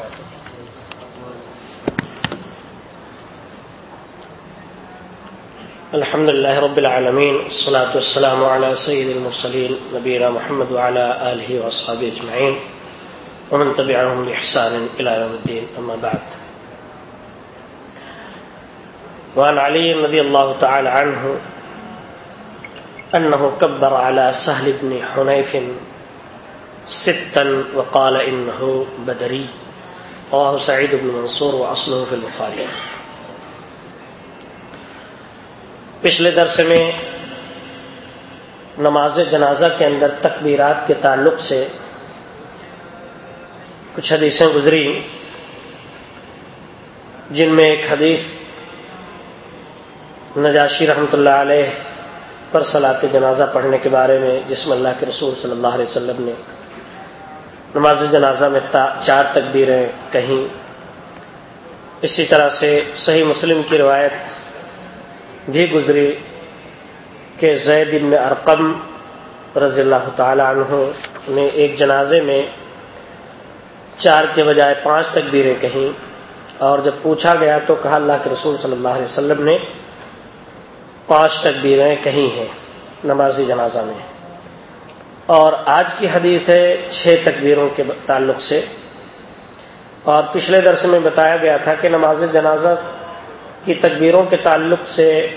وبركاته الحمد لله رب العالمين والصلاة والسلام على سيد المرسلين، نبينا محمد وعلى آله وأصحابه أجمعين، ومن تبعهم بإحسان إلى يوم الدين، أما بعد. وعن علي رضي الله تعالى عنه أنه كبر على سهل بن حنيف ستا وقال إنه بدري. رواه سعيد بن منصور وأصله في البخاري. پچھلے درس میں نماز جنازہ کے اندر تکبیرات کے تعلق سے کچھ حدیثیں گزری، جن میں ایک حدیث نجاشی رحمۃ اللہ علیہ پر صلاح جنازہ پڑھنے کے بارے میں جس میں اللہ کے رسول صلی اللہ علیہ وسلم نے نماز جنازہ میں چار تکبیریں کہیں۔ اسی طرح سے صحیح مسلم کی روایت بھی گزری کہ زید بن ارقم رضی اللہ تعالی عنہ نے ایک جنازے میں چار کے بجائے پانچ تکبیریں کہیں۔ اور جب پوچھا گیا تو کہا اللہ کے رسول صلی اللہ علیہ وسلم نے پانچ تکبیریں کہیں ہیں نمازی جنازہ میں۔ اور آج کی حدیث ہے چھ تکبیروں کے تعلق سے۔ اور پچھلے درس میں بتایا گیا تھا کہ نماز جنازہ کی تکبیروں کے تعلق سے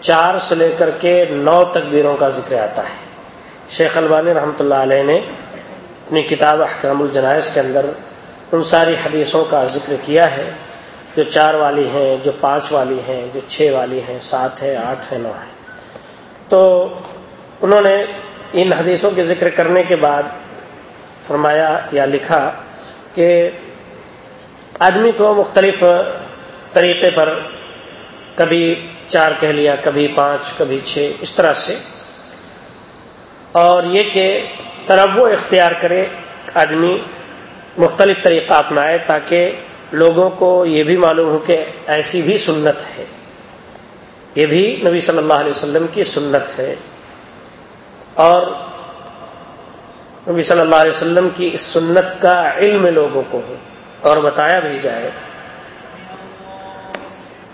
چار سے لے کر کے نو تکبیروں کا ذکر آتا ہے۔ شیخ البانی رحمۃ اللہ علیہ نے اپنی کتاب احکام الجنائز کے اندر ان ساری حدیثوں کا ذکر کیا ہے۔ جو چار والی ہیں، جو پانچ والی ہیں، جو چھ والی ہیں، سات ہے، آٹھ ہے، نو ہے۔ تو انہوں نے ان حدیثوں کے ذکر کرنے کے بعد فرمایا یا لکھا کہ آدمی کو مختلف طریقے پر کبھی چار کہہ لیا، کبھی پانچ، کبھی چھ، اس طرح سے۔ اور یہ کہ تنوع اختیار کرے آدمی مختلف طریقہ اپنائے تاکہ لوگوں کو یہ بھی معلوم ہو کہ ایسی بھی سنت ہے۔ یہ بھی نبی صلی اللہ علیہ وسلم کی سنت ہے۔ اور نبی صلی اللہ علیہ وسلم کی اس سنت کا علم لوگوں کو ہو اور بتایا بھی جائے۔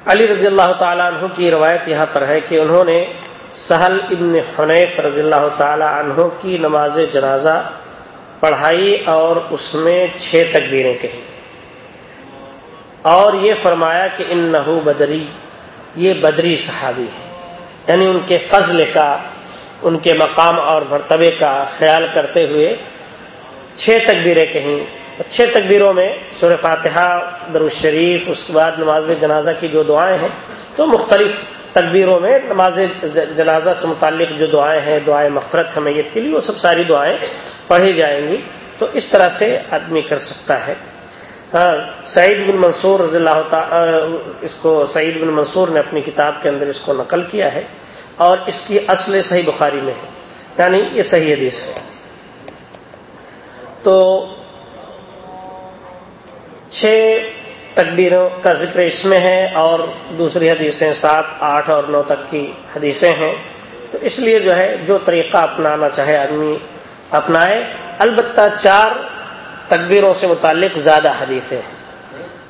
علی رضی اللہ تعالیٰ عنہ کی روایت یہاں پر ہے کہ انہوں نے سہل ابن حنیف رضی اللہ تعالیٰ عنہ کی نماز جنازہ پڑھائی اور اس میں چھ تکبیریں کہیں۔ اور یہ فرمایا کہ ان نحو بدری، یہ بدری صحابی ہے یعنی ان کے فضل کا ان کے مقام اور مرتبے کا خیال کرتے ہوئے چھ تکبیریں کہیں۔ چھ تکبیروں میں سور فاتحہ الشریف اس کے بعد نماز جنازہ کی جو دعائیں ہیں، تو مختلف تکبیروں میں نماز جنازہ سے متعلق جو دعائیں ہیں، دعائیں مفرت حمیت کے لیے وہ سب ساری دعائیں پڑھی جائیں گی۔ تو اس طرح سے آدمی کر سکتا ہے۔ سعید بن منصور رضی اللہ تعالی اس کو سعید بن منصور نے اپنی کتاب کے اندر اس کو نقل کیا ہے۔ اور اس کی اصل صحیح بخاری میں ہے۔ یعنی یہ صحیح حدیث ہے۔ تو چھ تکبیروں کا ذکر اس میں ہے اور دوسری حدیثیں سات، آٹھ اور نو تک کی حدیثیں ہیں۔ تو اس لیے جو ہے، جو طریقہ اپنانا چاہے آدمی اپنائے۔ البتہ چار تکبیروں سے متعلق زیادہ حدیثیں۔ ہیں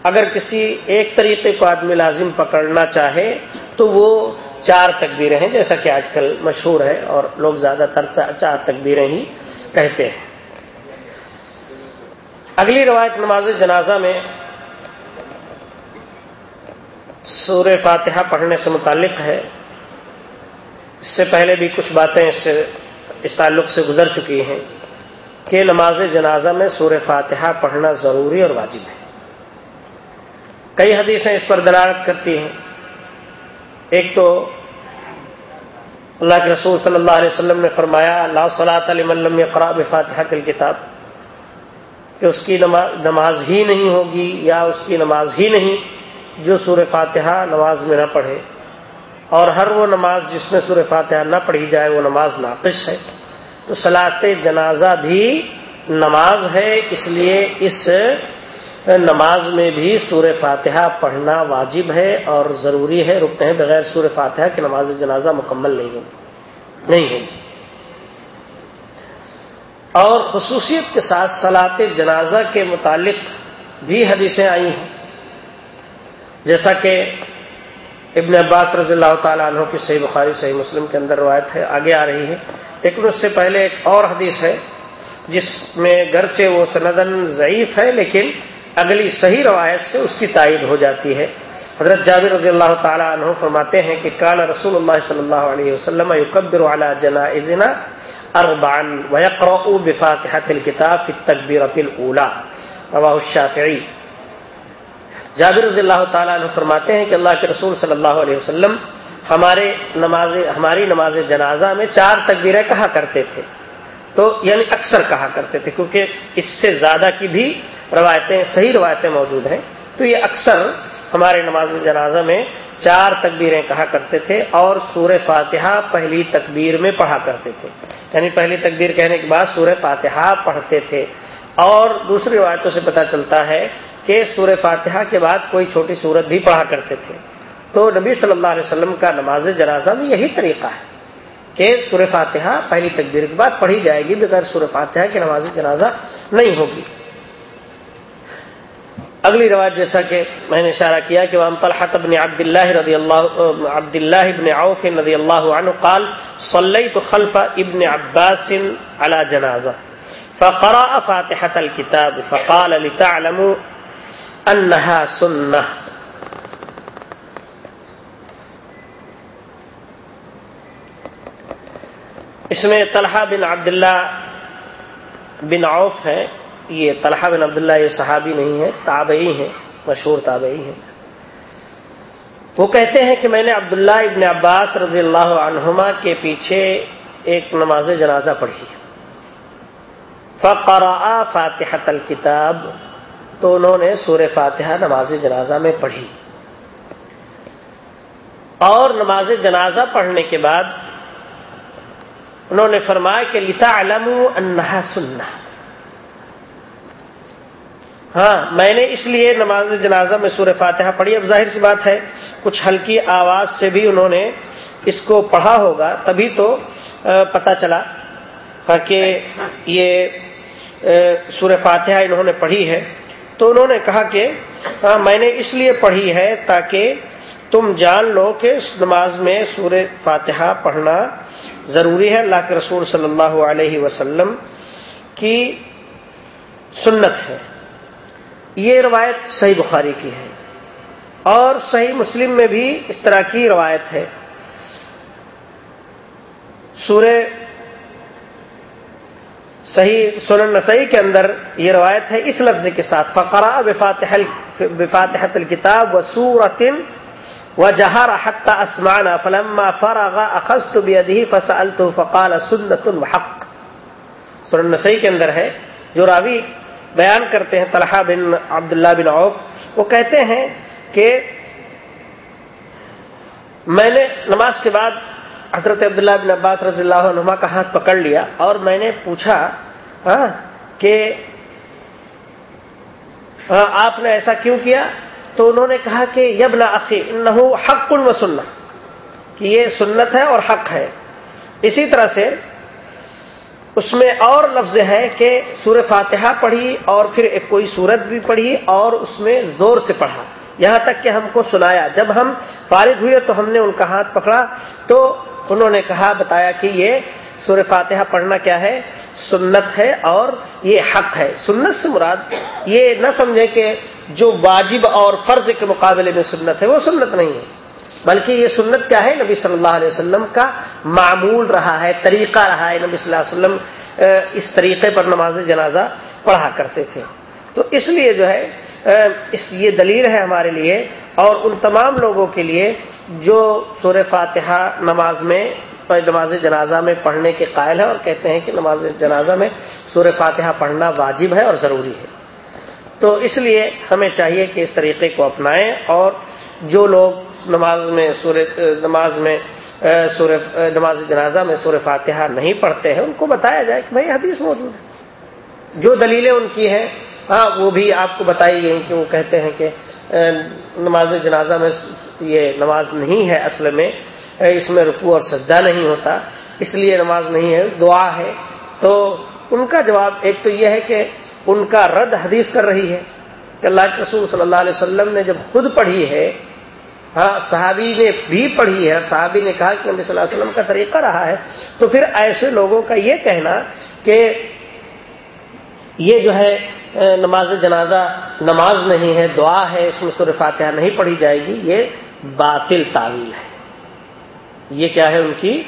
اگر کسی ایک طریقے کو آدمی لازم پکڑنا چاہے تو وہ چار تکبیریں ہیں، جیسا کہ آج کل مشہور ہے اور لوگ زیادہ تر چار تکبیریں ہی کہتے ہیں۔ اگلی روایت نماز جنازہ میں سور فاتحہ پڑھنے سے متعلق ہے۔ اس سے پہلے بھی کچھ باتیں اس سے اس تعلق سے گزر چکی ہیں کہ نماز جنازہ میں سور فاتحہ پڑھنا ضروری اور واجب ہے۔ کئی حدیثیں اس پر دلالت کرتی ہیں۔ ایک تو اللہ کے رسول صلی اللہ علیہ وسلم نے فرمایا اللہ صلاح علیہ قرآب فاتحہ کل کتاب کہ اس کی نماز ہی نہیں ہوگی یا اس کی نماز ہی نہیں جو سور فاتحہ نماز میں نہ پڑھے۔ اور ہر وہ نماز جس میں سور فاتحہ نہ پڑھی جائے، وہ نماز ناقص ہے۔ تو سلاط جنازہ بھی نماز ہے، اس لیے اس نماز میں بھی سور فاتحہ پڑھنا واجب ہے اور ضروری ہے رکتے ہیں بغیر سور فاتحہ کہ نماز جنازہ مکمل نہیں ہوگی۔ نہیں ہوگی۔ اور خصوصیت کے ساتھ سلاط جنازہ کے متعلق بھی حدیثیں آئی ہیں۔ جیسا کہ ابن عباس رضی اللہ تعالیٰ عنہ کی صحیح بخاری، صحیح مسلم کے اندر روایت ہے، آگے آ رہی ہے۔ لیکن اس سے پہلے ایک اور حدیث ہے، جس میں گرچہ وہ سندن ضعیف ہے، لیکن اگلی صحیح روایت سے اس کی تائید ہو جاتی ہے۔ حضرت جابر رضی اللہ تعالیٰ عنہ فرماتے ہیں کہ کان رسول اللہ صلی اللہ علیہ وسلم یکبر علی جنائزنا اربعا ویقرؤ بفاتحة الكتاب في التکبیرة الاولى رواہ الشافعی۔ جابر رضی اللہ تعالیٰ عنہ فرماتے ہیں کہ اللہ کے رسول صلی اللہ علیہ وسلم ہمارے نماز ہماری نماز جنازہ میں چار تکبیریں کہا کرتے تھے۔ تو یعنی اکثر کہا کرتے تھے، کیونکہ اس سے زیادہ کی بھی روایتیں، صحیح روایتیں موجود ہیں۔ تو یہ اکثر ہمارے نماز جنازہ میں چار تکبیریں کہا کرتے تھے اور سور فاتحہ پہلی تکبیر میں پڑھا کرتے تھے۔ یعنی پہلی تکبیر کہنے کے بعد سور فاتحہ پڑھتے تھے۔ اور دوسری روایتوں سے پتہ چلتا ہے کہ سور فاتحہ کے بعد کوئی چھوٹی صورت بھی پڑھا کرتے تھے۔ تو نبی صلی اللہ علیہ وسلم کا نماز جنازہ میں یہی طریقہ ہے کہ سور فاتحہ پہلی تکبیر کے بعد پڑھی جائے گی بغیر سور فاتحہ کی نماز جنازہ نہیں ہوگی۔ اگلی رواج جیسا کہ میں نے اشارہ کیا کہ وہ طلحت ابن عبد اللہ رضی اللہ عبد اللہ ابن عوف رضی اللہ عنہ قال، صلیت خلف ابن عباس على جنازہ. فقرأ فاتحة الكتاب، فقال، لتعلموا انها سنة. اس میں طلحہ بن عبداللہ بن عوف ہیں یہ طلحہ بن عبداللہ یہ صحابی نہیں ہے، تابعی ہیں، مشہور تابعی ہیں۔ وہ کہتے ہیں کہ میں نے عبداللہ ابن عباس رضی اللہ عنہما کے پیچھے ایک نماز جنازہ پڑھی۔ فقرا فاتحت الکتاب تو انہوں نے سور فاتحہ نماز جنازہ میں پڑھی۔ اور نماز جنازہ پڑھنے کے بعد انہوں نے فرمایا کہ لتا علم انہا سننا ہاں میں نے اس لیے نماز جنازہ میں سورہ فاتحہ پڑھی۔ اب ظاہر سی بات ہے، کچھ ہلکی آواز سے بھی انہوں نے اس کو پڑھا ہوگا، تبھی تو پتا چلا کہ یہ سورہ فاتحہ انہوں نے پڑھی ہے۔ تو انہوں نے کہا کہ ہاں میں نے اس لیے پڑھی ہے تاکہ تم جان لو کہ اس نماز میں سور فاتحہ پڑھنا ضروری ہے۔ اللہ کے رسول صلی اللہ علیہ وسلم کی سنت ہے۔ یہ روایت صحیح بخاری کی ہے اور صحیح مسلم میں بھی اس طرح کی روایت ہے۔ سورہ صحیح، سنن نسائی کے اندر یہ روایت ہے اس لفظ کے ساتھ فقرا بفاتحت الکتاب و سورتن و جہار حق اسمان فلما فرغ اخذت بيده فسالت فقال سنت وحق۔ سنن نسائی کے اندر ہے، جو راوی بیان کرتے ہیں طلحہ بن عبداللہ بن عوف۔ وہ کہتے ہیں کہ میں نے نماز کے بعد حضرت عبداللہ بن عباس رضی اللہ عنہ کا ہاتھ پکڑ لیا اور میں نے پوچھا ہاں کہ آپ نے ایسا کیوں کیا؟ تو انہوں نے کہا کہ یب نہ عقی نہ حق و سننا کہ یہ سنت ہے اور حق ہے۔ اسی طرح سے اس میں اور لفظ ہے کہ سور فاتحہ پڑھی اور پھر ایک کوئی سورت بھی پڑھی اور اس میں زور سے پڑھا۔ یہاں تک کہ ہم کو سنایا۔ جب ہم فارغ ہوئے تو ہم نے ان کا ہاتھ پکڑا تو انہوں نے کہا، بتایا کہ یہ سور فاتحہ پڑھنا کیا ہے؟ سنت ہے اور یہ حق ہے۔ سنت سے مراد یہ نہ سمجھے کہ جو واجب اور فرض کے مقابلے میں سنت ہے، وہ سنت نہیں ہے۔ بلکہ یہ سنت کیا ہے؟ نبی صلی اللہ علیہ وسلم کا معمول رہا ہے، طریقہ رہا ہے۔ نبی صلی اللہ علیہ وسلم اس طریقے پر نماز جنازہ پڑھا کرتے تھے۔ تو اس لیے جو ہے اس یہ دلیل ہے ہمارے لیے اور ان تمام لوگوں کے لیے جو سور فاتحہ نماز میں، نماز جنازہ میں پڑھنے کے قائل ہے اور کہتے ہیں کہ نماز جنازہ میں سور فاتحہ پڑھنا واجب ہے اور ضروری ہے۔ تو اس لیے ہمیں چاہیے کہ اس طریقے کو اپنائیں اور جو لوگ نماز میں سور نماز میں سور نماز جنازہ میں سور فاتحہ نہیں پڑھتے ہیں، ان کو بتایا جائے کہ بھائی حدیث موجود ہے۔ جو دلیلیں ان کی ہیں ہاں وہ بھی آپ کو بتائی گئی کہ وہ کہتے ہیں کہ نماز جنازہ میں یہ نماز نہیں ہے اصل میں اس میں رکوع اور سجدہ نہیں ہوتا، اس لیے نماز نہیں ہے، دعا ہے۔ تو ان کا جواب ایک تو یہ ہے کہ ان کا رد حدیث کر رہی ہے۔ کہ اللہ کے رسول صلی اللہ علیہ وسلم نے جب خود پڑھی ہے ہاں صحابی نے بھی پڑھی ہے، صحابی نے کہا کہ نبی صلی اللہ علیہ وسلم کا طریقہ رہا ہے، تو پھر ایسے لوگوں کا یہ کہنا کہ یہ جو ہے، نماز جنازہ نماز نہیں ہے، دعا ہے، اس میں سور فاتحہ نہیں پڑھی جائے گی، یہ باطل تعویل ہے۔ یہ کیا ہے ان کی؟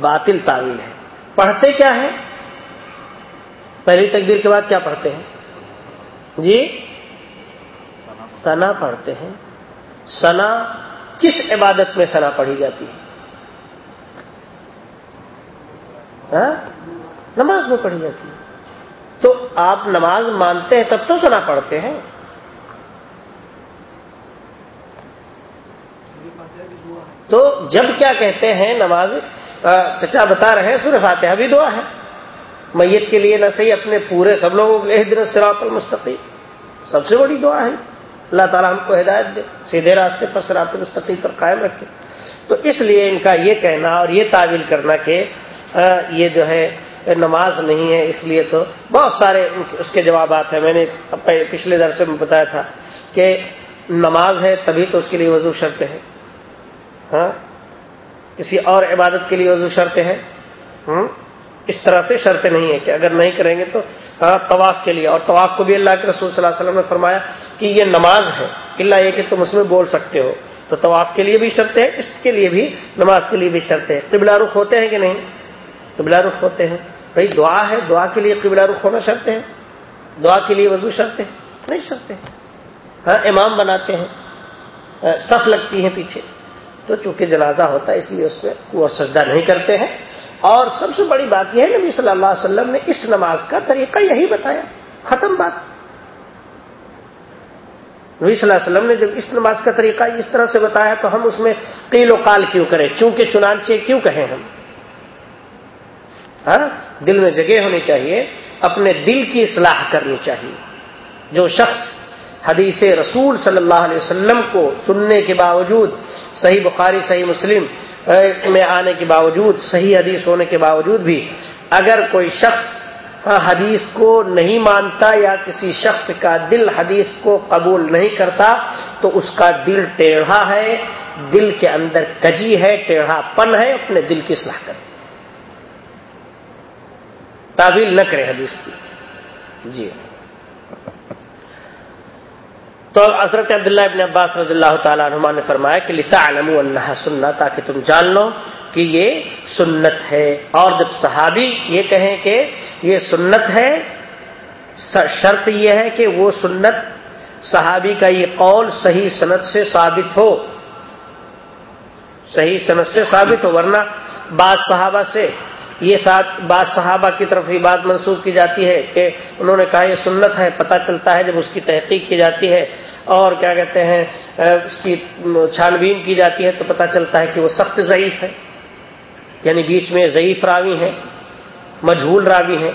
باطل تعویل ہے۔ پڑھتے کیا ہے پہلی تکبیر کے بعد کیا پڑھتے ہیں؟ جی؟ سنا پڑھتے ہیں۔ سنا کس عبادت میں سنا پڑھی جاتی ہے؟ ہاں؟ نماز میں پڑھی جاتی ہے۔ تو آپ نماز مانتے ہیں تب تو سنا پڑھتے ہیں۔ تو جب کیا کہتے ہیں نماز چچا بتا رہے ہیں سورہ فاتحہ بھی دعا ہے۔ میت کے لیے نہ صحیح، اپنے پورے سب لوگوں کے لیے دن سراط المستقی سب سے بڑی دعا ہے۔ اللہ تعالیٰ ہم کو ہدایت دے، سیدھے راستے پر سرات المستقی پر قائم رکھے۔ تو اس لیے ان کا یہ کہنا اور یہ تعویل کرنا کہ یہ جو ہے، نماز نہیں ہے، اس لیے تو بہت سارے اس کے جوابات ہیں۔ میں نے پچھلے درسے میں بتایا تھا کہ نماز ہے تبھی تو اس کے لیے وضو شرط ہے۔ ہاں؟ کسی اور عبادت کے لیے وضو شرط ہے۔ اس طرح سے شرط نہیں ہے کہ اگر نہیں کریں گے تو ہاں، طواف کے لیے۔ اور طواف کو بھی اللہ کے رسول صلی اللہ علیہ وسلم نے فرمایا کہ یہ نماز ہے۔ اللہ یہ کہ تم اس میں بول سکتے ہو۔ تو طواف کے لیے بھی شرط ہے اس کے لیے بھی، نماز کے لیے بھی شرط ہے قبلہ رخ ہوتے ہیں کہ نہیں؟ قبلہ رخ ہوتے ہیں۔ بھائی، دعا ہے، دعا کے لیے قبلہ رخ ہونا شرط ہے دعا کے لیے وضو شرط ہے نہیں شرط ہے ہاں امام بناتے ہیں۔ ہاں، صف لگتی ہیں پیچھے۔ تو چونکہ جنازہ ہوتا ہے، اس لیے اس پہ وہ سجدہ نہیں کرتے ہیں۔ اور سب سے بڑی بات یہ ہے، نبی صلی اللہ علیہ وسلم نے اس نماز کا طریقہ یہی بتایا، ختم بات۔ نبی صلی اللہ علیہ وسلم نے جب اس نماز کا طریقہ اس طرح سے بتایا تو ہم اس میں قیل و قال کیوں کریں؟ چونکہ چنانچہ کیوں کہیں ہم؟ ہاں؟ دل میں جگہ ہونی چاہیے، اپنے دل کی اصلاح کرنی چاہیے۔ جو شخص حدیث رسول صلی اللہ علیہ وسلم کو سننے کے باوجود، صحیح بخاری، صحیح مسلم میں آنے کے باوجود، صحیح حدیث ہونے کے باوجود بھی اگر کوئی شخص ہاں، حدیث کو نہیں مانتا یا کسی شخص کا دل حدیث کو قبول نہیں کرتا، تو اس کا دل ٹیڑھا ہے، دل کے اندر کجی ہے، ٹیڑھا پن ہے، اپنے دل کی صلاح کرے۔ تعویل نہ کرے حدیث کی۔ جی۔ تو حضرت عبداللہ ابن عباس رضی اللہ تعالیٰ عنہ نے فرمایا کہ لتا علم اللہ سننا تاکہ تم جان لو کہ یہ سنت ہے۔ اور جب صحابی یہ کہیں کہ یہ سنت ہے شرط یہ ہے کہ وہ سنت صحابی کا یہ قول صحیح صنعت سے ثابت ہو۔ صحیح صنعت سے ثابت ہو، ورنہ بعض صحابہ سے یہ بعض صحابہ کی طرف یہ بات منسوخ کی جاتی ہے کہ انہوں نے کہا یہ سنت ہے، پتہ چلتا ہے جب اس کی تحقیق کی جاتی ہے۔ اور کیا کہتے ہیں اس کی چھان بین کی جاتی ہے تو پتہ چلتا ہے کہ وہ سخت ضعیف ہے۔ یعنی بیچ میں ضعیف راوی ہیں، مجھول راوی ہیں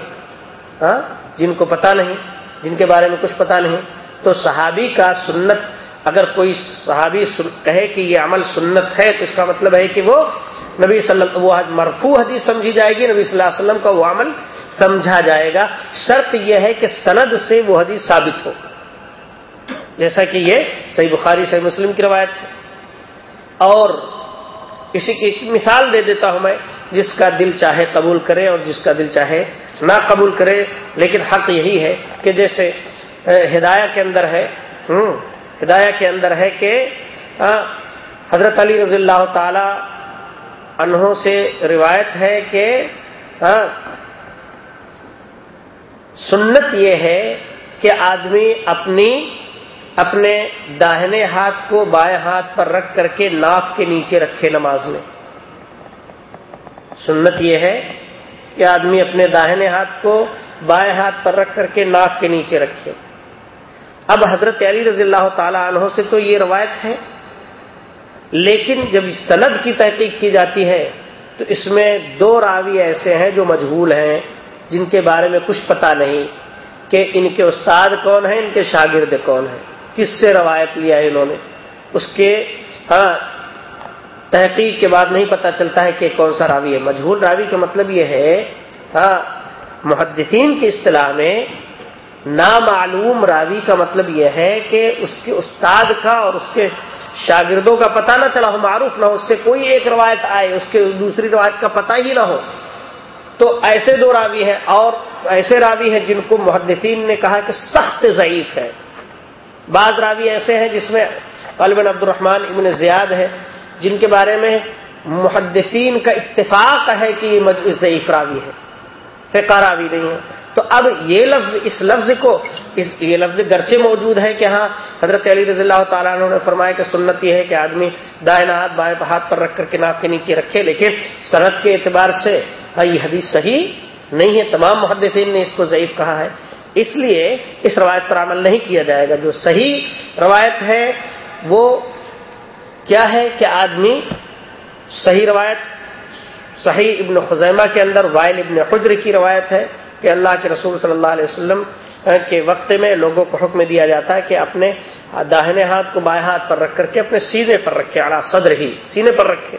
ہاں جن کو پتہ نہیں، جن کے بارے میں کچھ پتہ نہیں۔ تو صحابی کا سنت، اگر کوئی صحابی کہے کہ یہ عمل سنت ہے، تو اس کا مطلب ہے کہ وہ نبی صلی اللہ وہ مرفوع حدیث سمجھی جائے گی، نبی صلی اللہ علیہ وسلم کا وہ عمل سمجھا جائے گا۔ شرط یہ ہے کہ سند سے وہ حدیث ثابت ہو۔ جیسا کہ یہ صحیح بخاری، صحیح مسلم کی روایت ہے۔ اور اسی کی مثال دے دیتا ہوں میں، جس کا دل چاہے قبول کرے اور جس کا دل چاہے نہ قبول کرے۔ لیکن حق یہی ہے کہ جیسے ہدایہ کے اندر ہے ہدایہ کے اندر ہے کہ حضرت علی رضی اللہ تعالی انہوں سے روایت ہے کہ سنت یہ ہے کہ آدمی اپنی اپنے داہنے ہاتھ کو بائیں ہاتھ پر رکھ کر کے ناف کے نیچے رکھے نماز میں۔ سنت یہ ہے کہ آدمی اپنے داہنے ہاتھ کو بائیں ہاتھ پر رکھ کر کے ناف کے نیچے رکھے۔ اب حضرت علی رضی اللہ تعالی عنہ سے تو یہ روایت ہے، لیکن جب سند کی تحقیق کی جاتی ہے تو اس میں دو راوی ایسے ہیں جو مجہول ہیں، جن کے بارے میں کچھ پتا نہیں کہ ان کے استاد کون ہیں، ان کے شاگرد کون ہیں۔ کس سے روایت لیا ہے انہوں نے؟ اس کے ہاں تحقیق کے بعد نہیں پتا چلتا ہے کہ کون سا راوی ہے۔ مجہول راوی کا مطلب یہ ہے ہاں محدثین کی اصطلاح میں نامعلوم راوی کا مطلب یہ ہے کہ اس کے استاد کا اور اس کے شاگردوں کا پتہ نہ چلا ہو، معروف نہ ہو، اس سے کوئی ایک روایت آئے، اس کے دوسری روایت کا پتہ ہی نہ ہو۔ تو ایسے دو راوی ہیں اور ایسے راوی ہیں جن کو محدثین نے کہا کہ سخت ضعیف ہے۔ بعض راوی ایسے ہیں جس میں علبن عبد الرحمان ابن زیاد ہے، جن کے بارے میں محدثین کا اتفاق ہے کہ یہ ضعیف راوی ہے فقہ راوی نہیں ہے تو اب یہ لفظ، اس لفظ کو، اس یہ لفظ گرچے موجود ہے کہ ہاں حضرت علی رضی اللہ تعالیٰ عنہ نے فرمایا کہ سنت یہ ہے کہ آدمی دائیں ہاتھ، بائیں ہاتھ پر رکھ کر کے ناف کے نیچے رکھے، لیکن صنعت کے اعتبار سے ہاں، یہ حدیث صحیح نہیں ہے، تمام محدثین نے اس کو ضعیف کہا ہے۔ اس لیے اس روایت پر عمل نہیں کیا جائے گا۔ جو صحیح روایت ہے، وہ کیا ہے کہ آدمی صحیح روایت، صحیح ابن خزیمہ کے اندر، وائل ابن حجر کی روایت ہے کہ اللہ کے رسول صلی اللہ علیہ وسلم کے وقت میں لوگوں کو حکم دیا جاتا ہے کہ اپنے داہنے ہاتھ کو بائیں ہاتھ پر رکھ کر کے اپنے سینے پر رکھے اعلیٰ صدر ہی سینے پر رکھے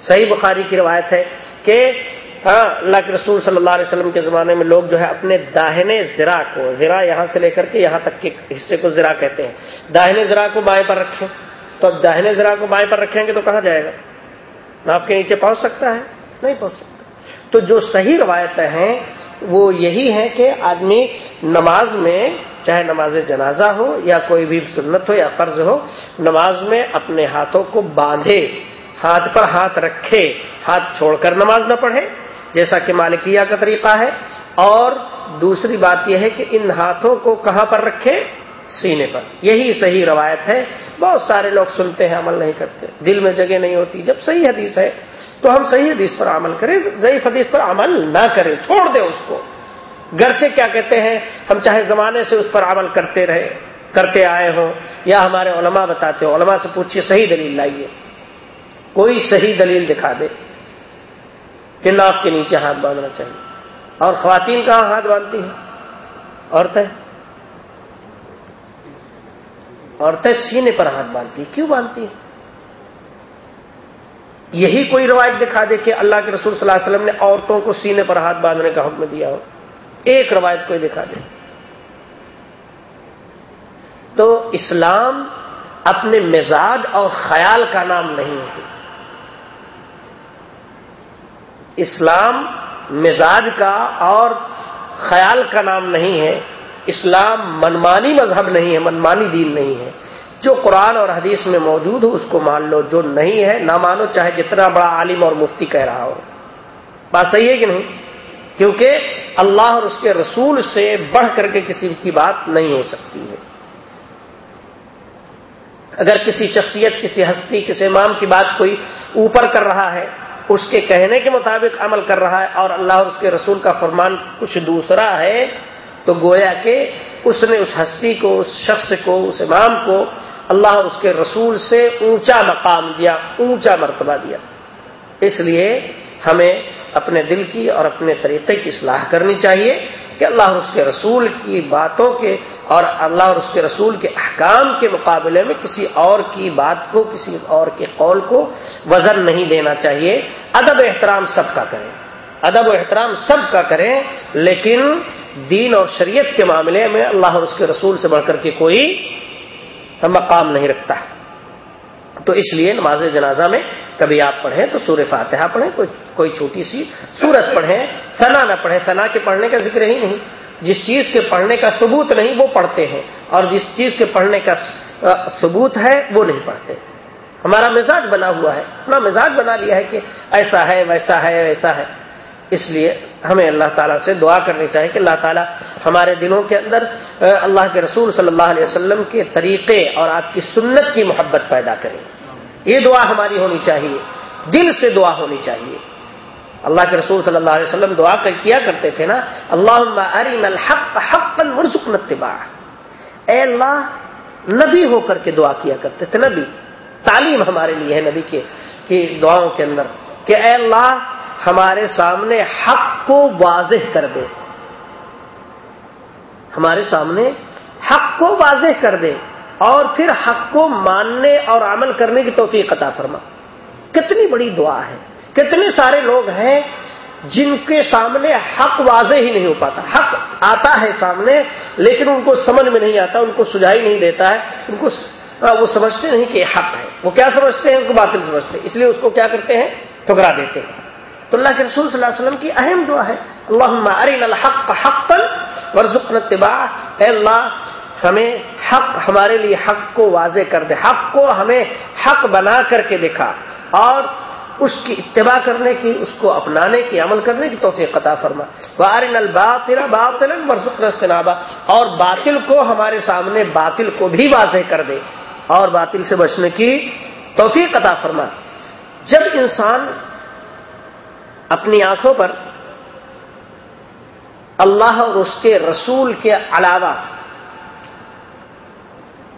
صحیح بخاری کی روایت ہے کہ ہاں اللہ کے رسول صلی اللہ علیہ وسلم کے زمانے میں لوگ جو ہے اپنے داہنے زرا کو، زرا یہاں سے لے کر کے یہاں تک کے حصے کو زرا کہتے ہیں۔ داہنے زرا کو بائیں پر رکھیں۔ تو اب داہنے زرا کو بائیں پر رکھیں گے تو کہاں جائے گا؟ آپ کے نیچے پہنچ سکتا ہے، نہیں پہنچ سکتا۔ تو جو صحیح روایتیں ہیں، وہ یہی ہے کہ آدمی نماز میں، چاہے نماز جنازہ ہو یا کوئی بھی سنت ہو یا فرض ہو، نماز میں اپنے ہاتھوں کو باندھے، ہاتھ پر ہاتھ رکھے، ہاتھ چھوڑ کر نماز نہ پڑھے۔ جیسا کہ مالکیہ کا طریقہ ہے، اور دوسری بات یہ ہے کہ ان ہاتھوں کو کہاں پر رکھے سینے پر۔ یہی صحیح روایت ہے۔ بہت سارے لوگ سنتے ہیں، عمل نہیں کرتے۔ دل میں جگہ نہیں ہوتی۔ جب صحیح حدیث ہے، تو ہم صحیح حدیث پر عمل کریں۔ ضعیف حدیث پر عمل نہ کریں۔ چھوڑ دیں اس کو۔ گرچہ کیا کہتے ہیں، ہم چاہے زمانے سے اس پر عمل کرتے رہے کرتے آئے ہوں، یا ہمارے علماء بتاتے ہو علماء سے پوچھیے صحیح دلیل لائیے۔ کوئی صحیح دلیل دکھا دے۔ کہ ناف کے نیچے ہاتھ باندھنا چاہیے۔ اور خواتین کہاں ہاتھ باندھتی ہیں؟ عورتیں۔ عورتیں سینے پر ہاتھ باندھتی کیوں باندھتی ہیں؟ یہی کوئی روایت دکھا دے کہ اللہ کے رسول صلی اللہ علیہ وسلم نے عورتوں کو سینے پر ہاتھ باندھنے کا حکم دیا ہو۔ ایک روایت کوئی دکھا دے۔ تو اسلام اپنے مزاج اور خیال کا نام نہیں ہے۔ اسلام مزاج کا اور خیال کا نام نہیں ہے، اسلام منمانی مذہب نہیں ہے، منمانی دین نہیں ہے۔ جو قرآن اور حدیث میں موجود ہو، اس کو مان لو، جو نہیں ہے، نہ مانو، چاہے جتنا بڑا عالم اور مفتی کہہ رہا ہو۔ بات صحیح ہے کہ نہیں؟ کیونکہ اللہ اور اس کے رسول سے بڑھ کر کے کسی کی بات نہیں ہو سکتی ہے۔ اگر کسی شخصیت، کسی ہستی، کسی امام کی بات کوئی اوپر کر رہا ہے اس کے کہنے کے مطابق عمل کر رہا ہے اور اللہ اور اس کے رسول کا فرمان کچھ دوسرا ہے، تو گویا کہ اس نے اس ہستی کو، اس شخص کو، اس امام کو اللہ اور اس کے رسول سے اونچا مقام دیا، اونچا مرتبہ دیا۔ اس لیے ہمیں اپنے دل کی اور اپنے طریقے کی اصلاح کرنی چاہیے۔ کہ اللہ اور اس کے رسول کی باتوں کے اور اللہ اور اس کے رسول کے احکام کے مقابلے میں کسی اور کی بات کو، کسی اور کے قول کو وزن نہیں دینا چاہیے۔ ادب احترام سب کا کریں۔ ادب و احترام سب کا کریں، لیکن دین اور شریعت کے معاملے میں اللہ اور اس کے رسول سے بڑھ کر کے کوئی مقام نہیں رکھتا۔ تو اس لیے نماز جنازہ میں کبھی آپ پڑھیں تو سور فاتحہ پڑھیں، کوئی کوئی چھوٹی سی سورت پڑھیں۔ ثنا نہ پڑھیں ثنا کے پڑھنے کا ذکر ہی نہیں۔ جس چیز کے پڑھنے کا ثبوت نہیں، وہ پڑھتے ہیں۔ اور جس چیز کے پڑھنے کا ثبوت ہے، وہ نہیں پڑھتے۔ ہمارا مزاج بنا ہوا ہے۔ اپنا مزاج بنا لیا ہے کہ ایسا ہے، ویسا ہے ویسا ہے۔ اس لیے ہمیں اللہ تعالیٰ سے دعا کرنی چاہیے کہ اللہ تعالیٰ ہمارے دلوں کے اندر اللہ کے رسول صلی اللہ علیہ وسلم کے طریقے اور آپ کی سنت کی محبت پیدا کرے یہ دعا ہماری ہونی چاہیے، دل سے دعا ہونی چاہیے۔ اللہ کے رسول صلی اللہ علیہ وسلم دعا کر، کیا کرتے تھے نا اللہ الحق حق اتباع اے اللہ، نبی ہو کر کے دعا کیا کرتے تھے، نبی۔ تعلیم ہمارے لیے ہے نبی کے دعاؤں کے اندر کہ اے اللہ ہمارے سامنے حق کو واضح کر دے۔ ہمارے سامنے حق کو واضح کر دے اور پھر حق کو ماننے اور عمل کرنے کی توفیق عطا فرما۔ کتنی بڑی دعا ہے۔ کتنے سارے لوگ ہیں جن کے سامنے حق واضح ہی نہیں ہو پاتا۔ حق آتا ہے سامنے لیکن ان کو سمجھ میں نہیں آتا، ان کو سجائی نہیں دیتا ہے۔ ان کو وہ سمجھتے نہیں کہ حق ہے۔ وہ کیا سمجھتے ہیں؟ ان کو باطل سمجھتے ہیں۔ اس لیے اس کو کیا کرتے ہیں؟ ٹھکرا دیتے ہیں۔ تو اللہ کے رسول صلی اللہ علیہ وسلم کی اہم دعا ہے۔ اللہ ارین الحق حق ورژن اتباع اے اللہ، ہمیں حق، ہمارے لیے حق کو واضح کر دے۔ حق کو ہمیں حق بنا کر کے دکھا۔ اور اس کی اتباع کرنے کی، اس کو اپنانے کی، عمل کرنے کی توفیق قطع فرما۔ وارن الباطل باطل ورژنابا اور باطل کو ہمارے سامنے باطل کو بھی واضح کر دے۔ اور باطل سے بچنے کی توفیق قطع فرما۔ جب انسان اپنی آنکھوں پر اللہ اور اس کے رسول کے علاوہ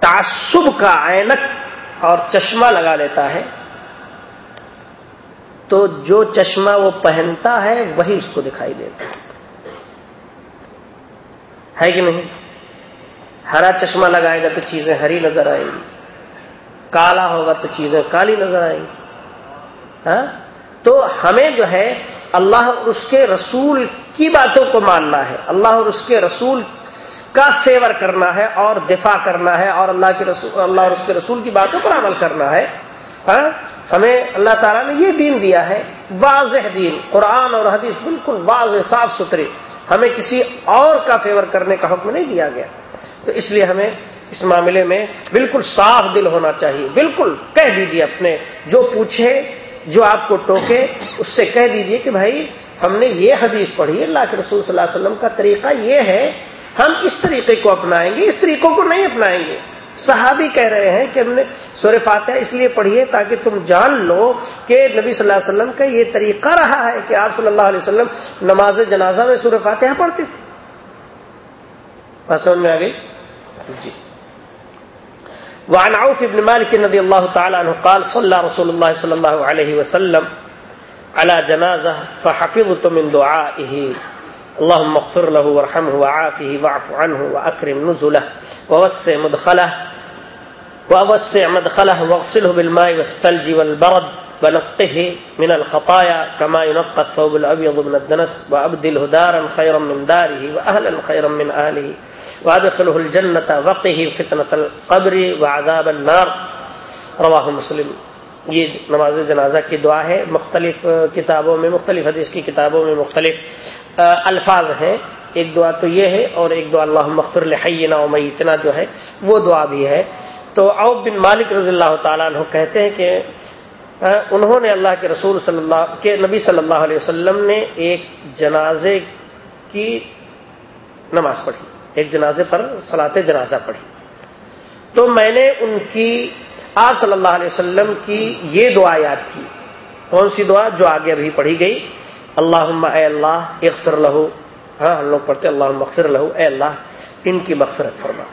تعصب کا اینک اور چشمہ لگا لیتا ہے، تو جو چشمہ وہ پہنتا ہے وہی اس کو دکھائی دیتا ہے کہ نہیں؟ ہرا چشمہ لگائے گا تو چیزیں ہری نظر آئیں گی، کالا ہوگا تو چیزیں کالی نظر آئیں گی۔ ہاں؟ تو ہمیں جو ہے اللہ اور اس کے رسول کی باتوں کو ماننا ہے۔ اللہ اور اس کے رسول کا فیور کرنا ہے اور دفاع کرنا ہے اور اللہ کے رسول اللہ اور اس کے رسول کی باتوں پر عمل کرنا ہے۔ ہاں؟ ہمیں اللہ تعالیٰ نے یہ دین دیا ہے، واضح دین۔ قرآن اور حدیث بالکل واضح، صاف ستھری۔ ہمیں کسی اور کا فیور کرنے کا حکم نہیں دیا گیا۔ تو اس لیے ہمیں اس معاملے میں بالکل صاف دل ہونا چاہیے۔ بالکل، کہہ دیجیے اپنے۔ جو پوچھے جو آپ کو ٹوکے، اس سے کہہ دیجیے کہ بھائی، ہم نے یہ حدیث پڑھی، اللہ کے رسول صلی اللہ علیہ وسلم کا طریقہ یہ ہے، ہم اس طریقے کو اپنائیں گے، اس طریقوں کو نہیں اپنائیں گے۔ صحابی کہہ رہے ہیں کہ ہم نے سور فاتحہ اس لیے پڑھیے تاکہ تم جان لو کہ نبی صلی اللہ علیہ وسلم کا یہ طریقہ رہا ہے کہ آپ صلی اللہ علیہ وسلم نماز جنازہ میں سور فاتحہ پڑھتے تھے۔ بات سمجھ میں آ گئی؟ جی۔ وعن عوف بن مالك رضي الله تعالى عنه قال صلى رسول الله صلى الله عليه وسلم على جنازة فحفظت من دعائه. اللهم اغفر له وارحمه وعافه واعف عنه وأكرم نزله ووسع مدخله وأوسع مدخله واغسله بالماء والثلج والبرد ونقه من الخطايا كما ينقى الثوب الأبيض من الدنس وأبدله دارا خيرا من داره وأهلا خيرا من أهله. وادخله الجنت وقه فتنة القبر وعذاب النار۔ رواہ مسلم۔ یہ نماز جنازہ کی دعا ہے۔ مختلف کتابوں میں، مختلف حدیث کی کتابوں میں مختلف الفاظ ہیں۔ ایک دعا تو یہ ہے اور ایک دعا اللہ مغفر لحینا و میتنا جو ہے، وہ دعا بھی ہے۔ تو اوب بن مالک رضی اللہ تعالیٰ عنہ کہتے ہیں کہ انہوں نے اللہ کے رسول صلی اللہ، کے نبی صلی اللہ علیہ وسلم نے ایک جنازے کی نماز پڑھی۔ ایک جنازے پر سلاط جنازہ پڑھی۔ تو میں نے ان کی، آپ صلی اللہ علیہ وسلم کی یہ دعا یاد کی۔ کون سی دعا؟ جو آگے ابھی پڑھی گئی۔ اللہ اے اللہ، اغفر لہو۔ ہاں ہم لوگ پڑھتے اللہ مغفر لہو، اے اللہ، ان کی مغفرت فرما۔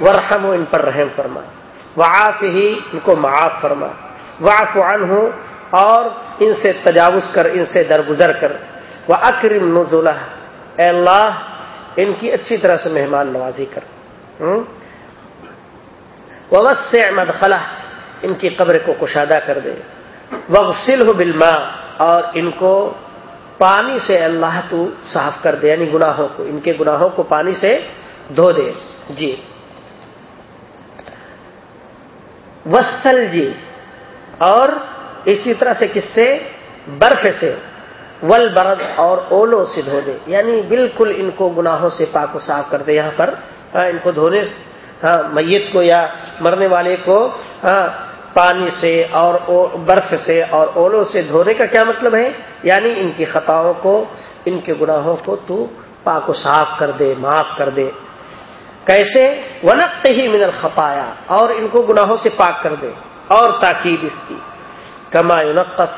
ورحم ان پر رحم فرما۔ وعاف ہی ان کو معاف فرما۔ واف عنہ، اور ان سے تجاوز کر، ان سے درگزر کر۔ وہ اکرم نزولہ اے اللہ ان کی اچھی طرح سے مہمان نوازی کر۔ وس احمد ان کی قبر کو کشادہ کر دے۔ وغسل ہو بلما اور ان کو پانی سے اللہ تو صاف کر دے یعنی گناہوں کو، ان کے گناہوں کو پانی سے دھو دے۔ جی۔ وسل جی اور اسی طرح سے کس سے؟ برف سے۔ ول برد اور اولو سے دھو دے یعنی بالکل ان کو گناہوں سے پاک و صاف کر دے یہاں پر۔ ہاں، ان کو دھونے ہاں میت کو یا مرنے والے کو ہاں پانی سے اور برف سے اور اولو سے دھونے کا کیا مطلب ہے؟ یعنی ان کی خطاؤں کو، ان کے گناہوں کو تو پاک و صاف کر دے، معاف کر دے۔ کیسے؟ ونقت ہی من الخطایا اور ان کو گناہوں سے پاک کر دے، اور تاکید اس کی۔ کما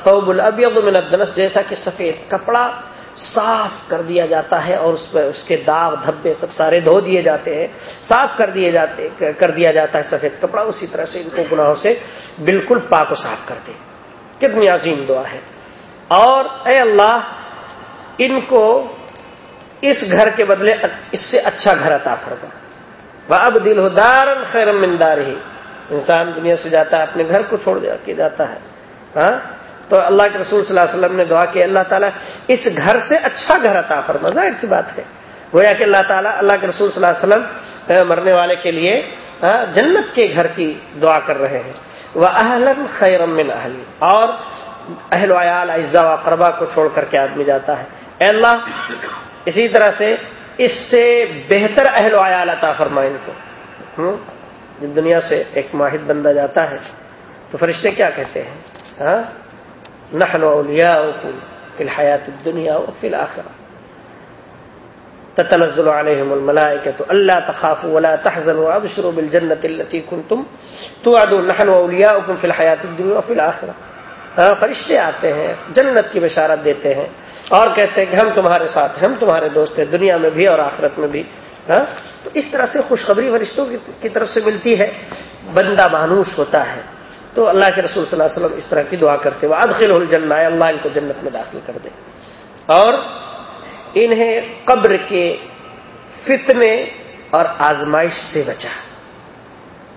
صوب الابیض من الدنس، جیسا کہ سفید کپڑا صاف کر دیا جاتا ہے اور اس پر اس کے داغ، دھبے سب سارے دھو دیے جاتے ہیں، صاف کر دیے جاتے کر دیا جاتا ہے سفید کپڑا، اسی طرح سے ان کو گناہوں سے بالکل پاک و صاف کر دے۔ کتنی عظیم دعا ہے۔ اور اے اللہ، ان کو اس گھر کے بدلے اس سے اچھا گھر عطا فرما۔ وہ اب دل ہو دار خیر مندار ہی انسان دنیا سے جاتا ہے، اپنے گھر کو چھوڑ کے جاتا ہے۔ ہاں؟ تو اللہ کے رسول صلی اللہ علیہ وسلم نے دعا کہ اللہ تعالیٰ اس گھر سے اچھا گھر عطا فرما۔ ظاہر سی بات ہے۔ گویا کہ اللہ تعالیٰ اللہ کے رسول صلی اللہ علیہ وسلم مرنے والے کے لیے ہاں، جنت کے گھر کی دعا کر رہے ہیں۔ وہ اہلن خیرم من اہلی اور اہل ویال اعزا و اقربا کو چھوڑ کر کے آدمی جاتا ہے۔ اے اللہ، اسی طرح سے اس سے بہتر اہل ویال عطا فرما ان کو۔ جب دنیا سے ایک ماہد بندہ جاتا ہے، تو فرشتے کیا کہتے ہیں؟ نحن اولیاؤکم فی الحیات الدنیا و فی الاخرہ تتنزل عليهم الملائكة ألا تخافوا ولا تحزنوا وابشروا بالجنة التي كنتم توعدون. نحن أولياؤكم في الحياة الدنيا وفي الآخرة. ہاں فرشتے آتے ہیں، جنت کی بشارت دیتے ہیں اور کہتے ہیں کہ ہم تمہارے ساتھ ہیں، ہم تمہارے دوست ہیں، دنیا میں بھی اور آخرت میں بھی ہاں تو اس طرح سے خوشخبری فرشتوں کی طرف سے ملتی ہے۔ بندہ مانوس ہوتا ہے۔ تو اللہ کے رسول صلی اللہ علیہ وسلم اس طرح کی دعا کرتے وہ ادخل الجنہ اللہ ان کو جنت میں داخل کر دے۔ اور انہیں قبر کے فتنے اور آزمائش سے بچا۔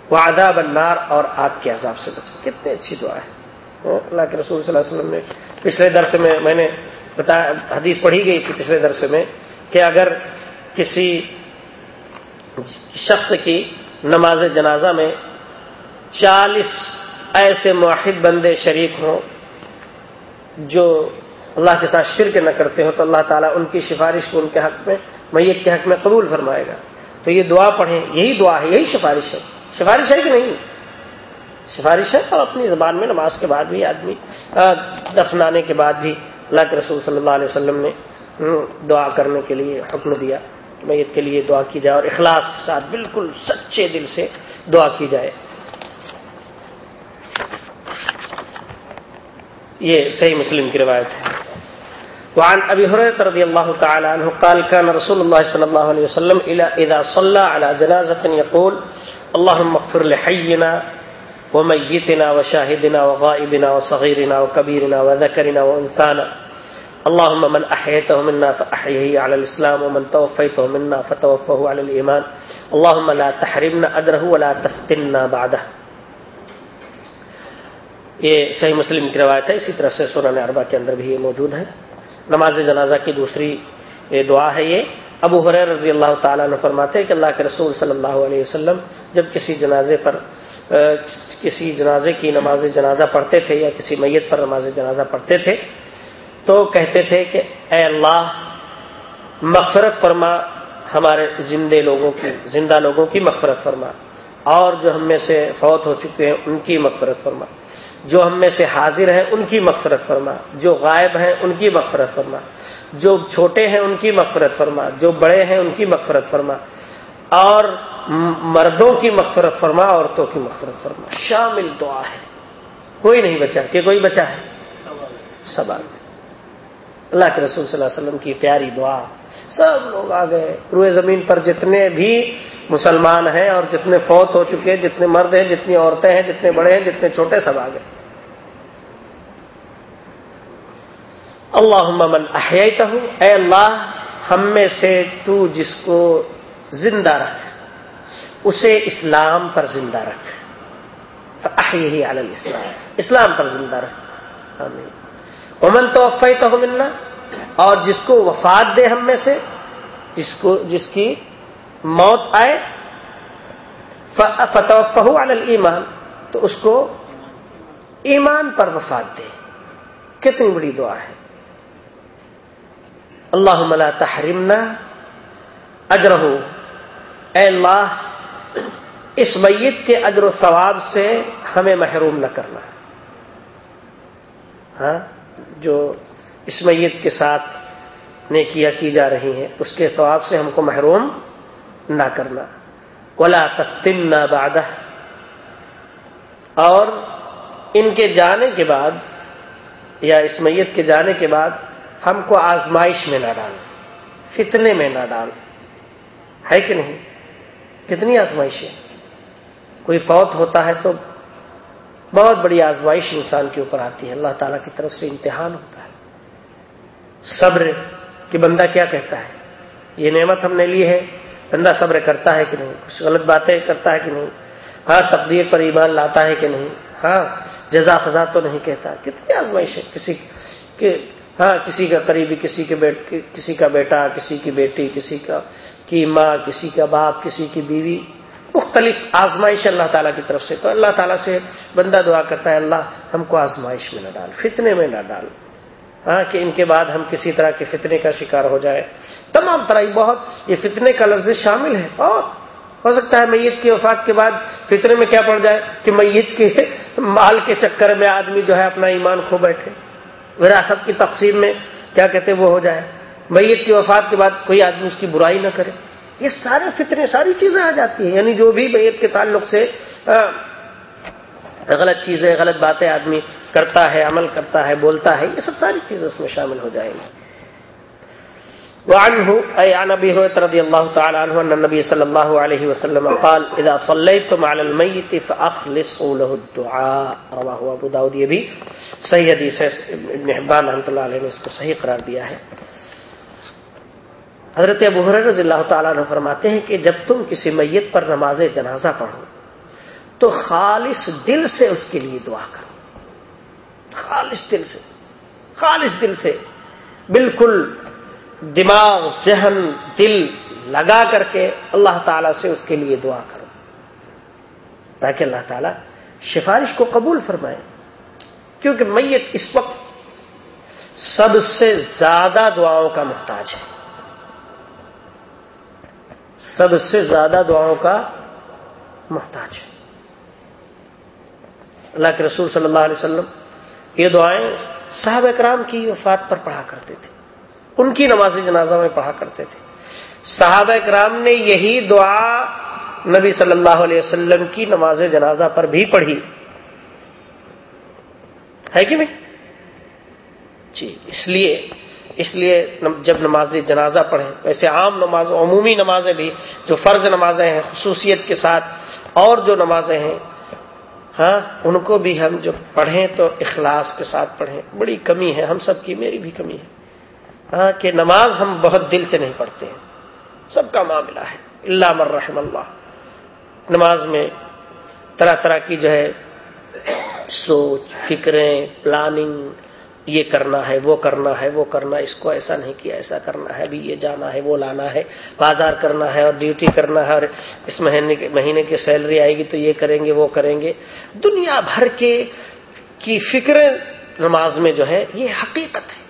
وہ آداب النار اور آگ کے عذاب سے بچا۔ کتنی اچھی دعا ہے۔ اللہ کے رسول صلی اللہ علیہ وسلم نے پچھلے درس میں میں نے بتایا، حدیث پڑھی گئی تھی پچھلے درس میں کہ اگر کسی شخص کی نماز جنازہ میں چالیس ایسے معاہد بندے شریک ہوں جو اللہ کے ساتھ شرک نہ کرتے ہو تو اللہ تعالیٰ ان کی سفارش کو ان کے حق میں میت کے حق میں قبول فرمائے گا۔ تو یہ دعا پڑھیں، یہی دعا ہے، یہی سفارش ہے۔ سفارش ہے کہ نہیں؟ سفارش ہے اور اپنی زبان میں نماز کے بعد بھی، آدمی دفنانے کے بعد بھی اللہ کے رسول صلی اللہ علیہ وسلم نے دعا کرنے کے لیے حکم دیا۔ کہ میت کے لیے دعا کی جائے اور اخلاص کے ساتھ بالکل سچے دل سے دعا کی جائے۔ یہ صحیح مسلم کی روایت ہے۔ وعن ابي هريره رضي الله تعالى عنه قال كان رسول الله صلى الله عليه وسلم اذا صلى على جنازه يقول، اللهم اغفر لحينا وميتنا وشاهدنا وغائبنا وصغيرنا وكبيرنا وذكرنا وانثانا، اللهم من احييته منا فاحيه على الاسلام ومن توفيته منا فتوفه على الايمان اللهم لا تحرمنا اجره ولا تفتنا بعده۔ یہ صحیح مسلم کی روایت ہے، اسی طرح سے سنن اربا کے اندر بھی یہ موجود ہے۔ نماز جنازہ کی دوسری دعا ہے یہ۔ ابو حریر رضی اللہ تعالیٰ نے فرماتے کہ اللہ کے رسول صلی اللہ علیہ وسلم جب کسی جنازے پر کسی جنازے کی نماز جنازہ پڑھتے تھے یا کسی میت پر نماز جنازہ پڑھتے تھے تو کہتے تھے کہ اے اللہ، مغفرت فرما، ہمارے زندے لوگوں کی، زندہ لوگوں کی مغفرت فرما۔ اور جو ہم میں سے فوت ہو چکے ہیں، ان کی مغفرت فرما۔ جو ہم میں سے حاضر ہیں، ان کی مغفرت فرما۔ جو غائب ہیں، ان کی مغفرت فرما۔ جو چھوٹے ہیں، ان کی مغفرت فرما۔ جو بڑے ہیں، ان کی مغفرت فرما۔ اور مردوں کی مغفرت فرما، عورتوں کی مغفرت فرما۔ شامل دعا ہے۔ کوئی نہیں بچا۔ کہ کوئی بچا ہے؟ سوال۔ اللہ کے رسول صلی اللہ علیہ وسلم کی پیاری دعا۔ سب لوگ آ گئے۔ روئے زمین پر جتنے بھی مسلمان ہیں اور جتنے فوت ہو چکے جتنے مرد ہیں، جتنی عورتیں ہیں، جتنے بڑے ہیں، جتنے چھوٹے، سب آ گئے۔ اللہ من احیت اے اللہ، ہم میں سے تو جس کو زندہ رکھ، اسے اسلام پر زندہ رکھ۔ علی الاسلام، اسلام پر زندہ رکھ۔ آمین۔ امن تو تو ملنا اور جس کو وفات دے ہم میں سے، جس کو، جس کی موت آئے فتح فہو ایمان تو اس کو ایمان پر وفات دے۔ کتنی بڑی دعا ہے۔ اللہ ملا تحریمنا اجر اے اللہ، اس میت کے اجر و ثواب سے ہمیں محروم نہ کرنا۔ ہاں جو اس میت کے ساتھ نیکیاں کی جا رہی ہیں، اس کے ثواب سے ہم کو محروم نہ کرنا۔ ولا تفتن نہ بادہ اور ان کے جانے کے بعد یا اس میت کے جانے کے بعد ہم کو آزمائش میں نہ ڈال، فتنے میں نہ ڈال۔ ہے کہ نہیں؟ کتنی آزمائش ہے کوئی فوت ہوتا ہے تو بہت بڑی آزمائش انسان کے اوپر آتی ہے، اللہ تعالیٰ کی طرف سے امتحان ہوتا ہے۔ صبر کہ بندہ کیا کہتا ہے؟ یہ نعمت ہم نے لی ہے، بندہ صبر کرتا ہے کہ نہیں؟ کچھ غلط باتیں کرتا ہے کہ نہیں؟ ہاں تقدیر پر ایمان لاتا ہے کہ نہیں؟ ہاں جزا فضا تو نہیں کہتا۔ کتنی آزمائش ہے کسی کے ہاں کسی کا قریبی، کسی کے بیٹ، کسی کا بیٹا، کسی کی بیٹی، کسی کا، کی ماں، کسی کا باپ، کسی کی بیوی۔ مختلف آزمائش اللہ تعالیٰ کی طرف سے۔ تو اللہ تعالیٰ سے بندہ دعا کرتا ہے، اللہ ہم کو آزمائش میں نہ ڈال، فتنے میں نہ ڈال۔ ہاں کہ ان کے بعد ہم کسی طرح کے فتنے کا شکار ہو جائے تمام طرح بہت، یہ فتنے کا لفظ شامل ہے۔ بہت۔ ہو سکتا ہے میت کی وفات کے بعد فطرے میں کیا پڑ جائے؟ کہ میت کے مال کے چکر میں آدمی جو ہے اپنا ایمان کھو بیٹھے۔ وراثت کی تقسیم میں کیا کہتے وہ ہو جائے۔ میت کی وفات کے بعد کوئی آدمی اس کی برائی نہ کرے۔ یہ سارے فطرے ساری چیزیں آ جاتی ہیں۔ یعنی جو بھی میت کے تعلق سے غلط چیزیں، غلط باتیں آدمی کرتا ہے، عمل کرتا ہے، بولتا ہے، یہ سب ساری چیزیں اس میں شامل ہو جائیں گی۔ وعنه أي عن أبي هريرة رضي الله تعالى عنه أن النبي صلى الله عليه وسلم قال إذا صليتم على الميت فأخلصوا له الدعاء. رواه أبو داود، یہ بھی صحیح حدیث ہے۔ ابن حبان رحمۃ اللہ علیہ نے اس کو صحیح قرار دیا ہے۔ حضرت ابو حریر رضی اللہ تعالیٰ عنہ فرماتے ہیں کہ جب تم کسی میت پر نماز جنازہ پڑھو تو خالص دل سے اس کے لیے دعا کرو۔ خالص دل سے۔ خالص دل سے۔ بالکل دماغ، ذہن، دل لگا کر کے اللہ تعالی سے اس کے لیے دعا کرو۔ تاکہ اللہ تعالیٰ سفارش کو قبول فرمائے۔ کیونکہ میت اس وقت سب سے زیادہ دعاؤں کا محتاج ہے۔ سب سے زیادہ دعاؤں کا محتاج ہے۔ اللہ کے رسول صلی اللہ علیہ وسلم یہ دعائیں صاحب اکرام کی وفات پر پڑھا کرتے تھے۔ ان کی نماز جنازہ میں پڑھا کرتے تھے۔ صحابہ کرام نے یہی دعا نبی صلی اللہ علیہ وسلم کی نماز جنازہ پر بھی پڑھی۔ ہے کہ نہیں؟ جی اس لیے اس لیے جب نماز جنازہ پڑھیں، ویسے عام نماز، عمومی نمازیں بھی جو فرض نمازیں ہیں، خصوصیت کے ساتھ اور جو نمازیں ہیں ہاں ان کو بھی ہم جو پڑھیں تو اخلاص کے ساتھ پڑھیں۔ بڑی کمی ہے، ہم سب کی، میری بھی کمی ہے۔ ہاں کہ نماز ہم بہت دل سے نہیں پڑھتے ہیں۔ سب کا معاملہ ہے۔ اللہ مر رحم اللہ۔ نماز میں طرح طرح کی جو ہے سوچ، فکریں پلاننگ یہ کرنا ہے، وہ کرنا ہے، وہ کرنا، اس کو ایسا نہیں کیا، ایسا کرنا ہے، ابھی یہ جانا ہے، وہ لانا ہے، بازار کرنا ہے اور ڈیوٹی کرنا ہے اور اس مہینے کے مہینے کی سیلری آئے گی تو یہ کریں گے، وہ کریں گے۔ دنیا بھر کے کی فکریں نماز میں جو ہے، یہ حقیقت ہے۔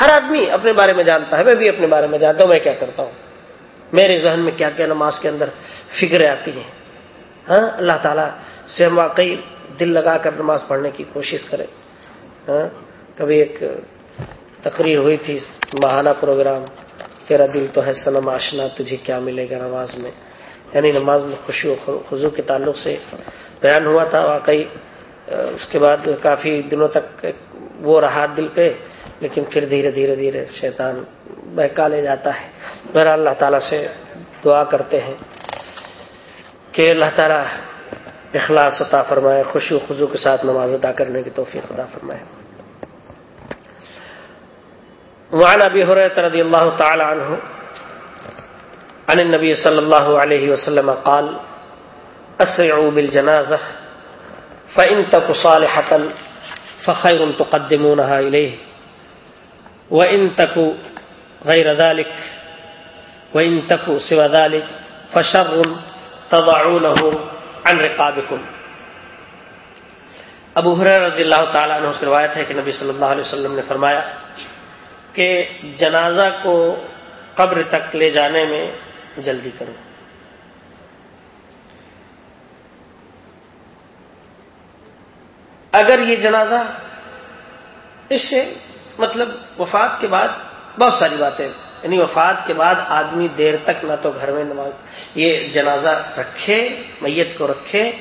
ہر آدمی اپنے بارے میں جانتا ہے، میں بھی اپنے بارے میں جانتا ہوں، میں کیا کرتا ہوں۔ میرے ذہن میں کیا کیا نماز کے اندر فکریں آتی ہیں۔ ہاں اللہ تعالیٰ سے ہم واقعی دل لگا کر نماز پڑھنے کی کوشش کریں۔ ہاں کبھی ایک تقریر ہوئی تھی ماہانہ پروگرام، تیرا دل تو ہے سنم آشنا، تجھے کیا ملے گا نماز میں؟ یعنی نماز میں خوشی و خضو کے تعلق سے بیان ہوا تھا، واقعی اس کے بعد کافی دنوں تک وہ رہا دل پہ، لیکن پھر دھیرے دھیرے دھیرے شیطان بہکا لے جاتا ہے۔ میرا اللہ تعالیٰ سے دعا کرتے ہیں کہ اللہ تعالیٰ اخلاص عطا فرمائے، خوشی و خزو کے ساتھ نماز ادا کرنے کی توفیق عطا فرمائے۔ وعن ابي هريره رضي الله تعالى عنه عن النبي صلى الله عليه وسلم قال، اسرعوا بالجنازه فان تك صالحه فخير تقدمونها اليه وہ ان تکو غیر ذالک وہ ان تکو سوا ذالک فشر ان رقابکم. ابو حریر رضی اللہ تعالیٰ عنہ سے روایت ہے کہ نبی صلی اللہ علیہ وسلم نے فرمایا کہ جنازہ کو قبر تک لے جانے میں جلدی کرو۔ اگر یہ جنازہ اس سے مطلب وفات کے بعد بہت ساری باتیں یعنی وفات کے بعد آدمی دیر تک نہ تو گھر میں نماز، یہ جنازہ رکھے، میت کو رکھے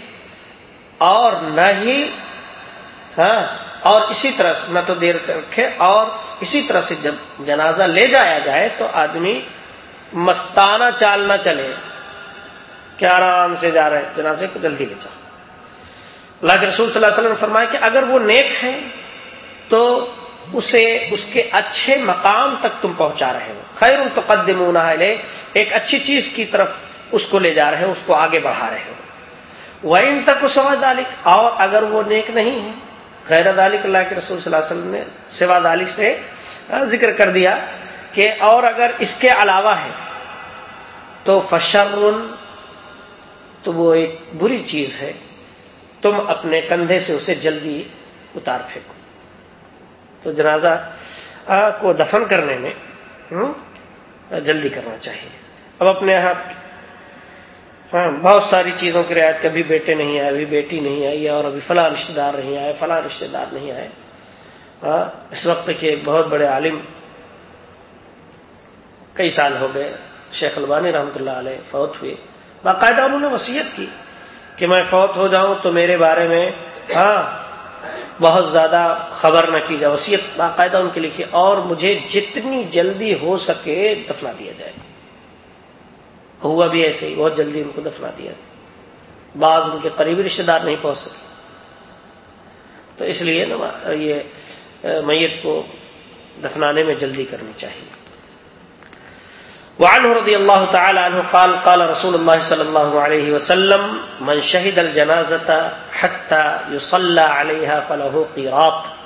اور نہ ہی ہاں؟ اور اسی طرح سے نہ تو دیر رکھے اور اسی طرح سے جب جنازہ لے جایا جائے تو آدمی مستانہ چال نہ چلے۔ کہ آرام سے جا رہے جنازے کو جلدی لے جاؤ۔ اللہ کے رسول صلی اللہ علیہ وسلم نے فرمایا کہ اگر وہ نیک ہے تو اسے اس کے اچھے مقام تک تم پہنچا رہے ہو۔ خیر تو قدم ایک اچھی چیز کی طرف اس کو لے جا رہے ہو، اس کو آگے بڑھا رہے ہو۔ وہ ان تک سوا دالک اور اگر وہ نیک نہیں ہے غیر دالک اللہ کے رسول صلی اللہ علیہ وسلم نے سوا دالک سے ذکر کر دیا کہ اور اگر اس کے علاوہ ہے تو فشر، تو وہ ایک بری چیز ہے، تم اپنے کندھے سے اسے جلدی اتار پھینکو۔ تو جنازہ کو دفن کرنے میں جلدی کرنا چاہیے۔ اب اپنے یہاں ہاں بہت ساری چیزوں کی رعایت کبھی بیٹے نہیں آئے، ابھی بیٹی نہیں آئی، اور ابھی فلاں رشتے دار نہیں آئے، فلاں رشتے دار نہیں آئے۔ ہاں اس وقت کے بہت بڑے عالم کئی سال ہو گئے، شیخ البانی رحمۃ اللہ علیہ فوت ہوئے۔ باقاعدہ انہوں نے وسیعت کی کہ میں فوت ہو جاؤں تو میرے بارے میں ہاں بہت زیادہ خبر نہ کی جائے۔ وسیعت باقاعدہ ان کے لکھی اور مجھے جتنی جلدی ہو سکے دفنا دیا جائے۔ ہوا بھی ایسے ہی، بہت جلدی ان کو دفنا دیا۔ بعض ان کے قریبی رشتے دار نہیں پہنچ سکے۔ تو اس لیے نا، یہ میت کو دفنانے میں جلدی کرنی چاہیے۔ وعنه رضي الله تعالى عنه قال قال رسول الله صلى الله عليه وسلم، من شهد الجنازة حتى يصلى عليها فله قيراط